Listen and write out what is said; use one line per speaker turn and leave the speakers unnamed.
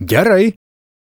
Gerai,